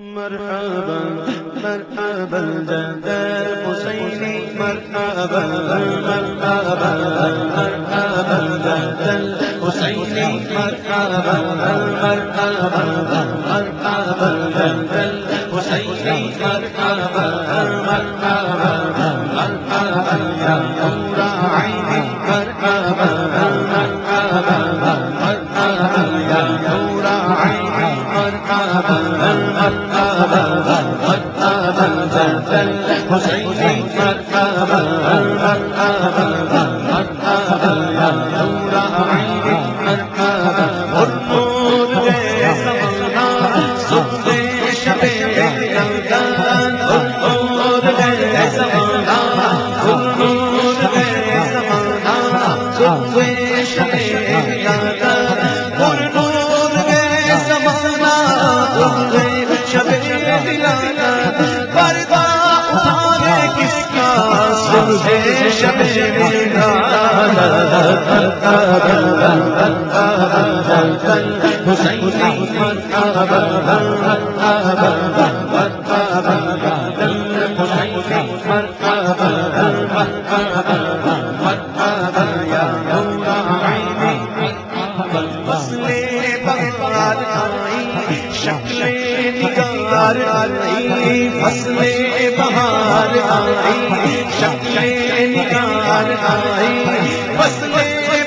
مرحبا مرحبا جدر حسینی، مرحبا مرحبا مرحبا جدر حسینی، مرحبا مرحبا مرحبا جدر حسینی، مرحبا مرحبا مرحبا، یا نور عینی مرحبا مرحبا حسین شک بہار آئی فصل بہار آئی شکل نگار آئی فصل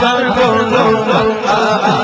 کر دو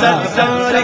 سر سارے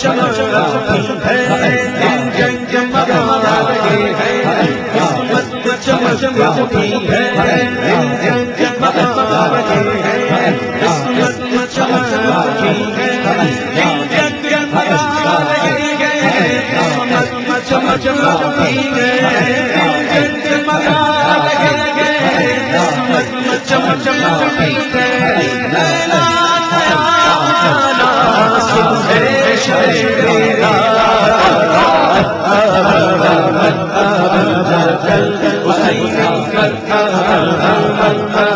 چلو چلو چلو چمک ہوتی ہے قسمت چمک ہوتی ہے قسمت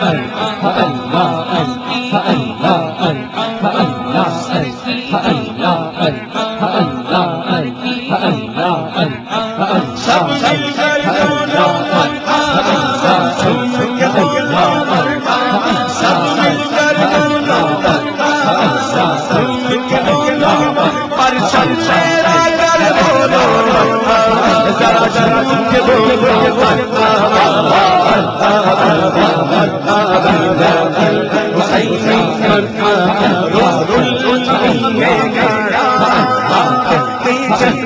اللہ اللہ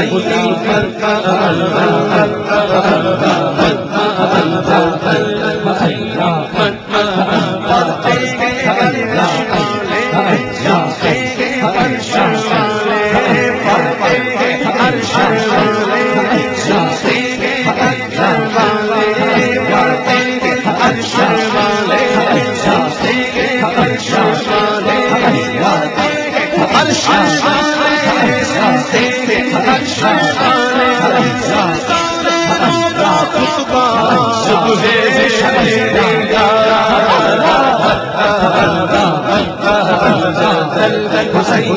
Oh, حسین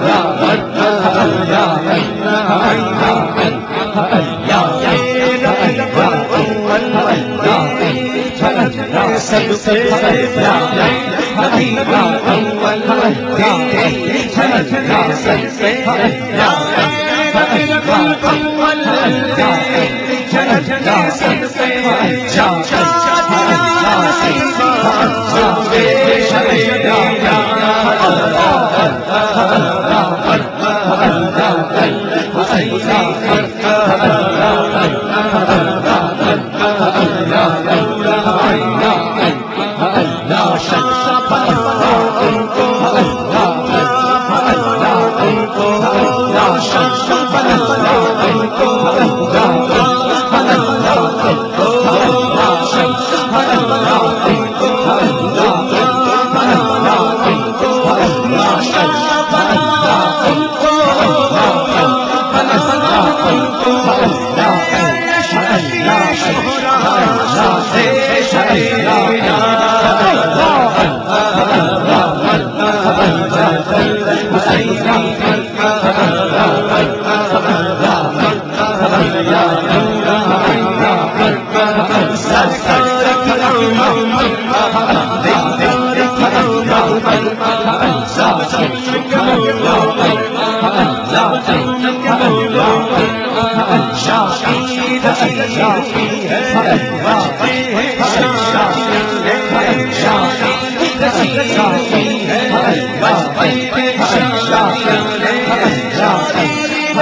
سب سے پہلا حقیقہ اول مہدی ہے جنت کا سب سے پہلا حقیقہ اول مہدی ہے جنت کا سب سے پہلا حقیقہ اول مہدی ہے جنت کا سب سے پہلا شاہ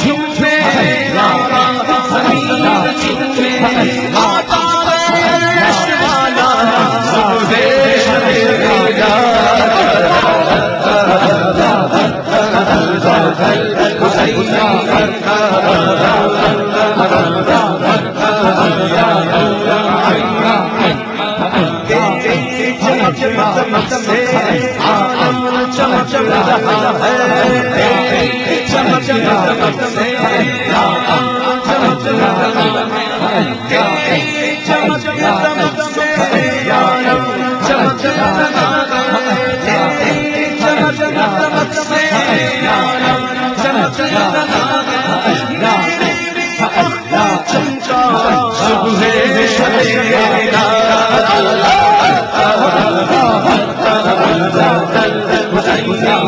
جھومے چمک چمک رہا ہے چمک چمک جائے گا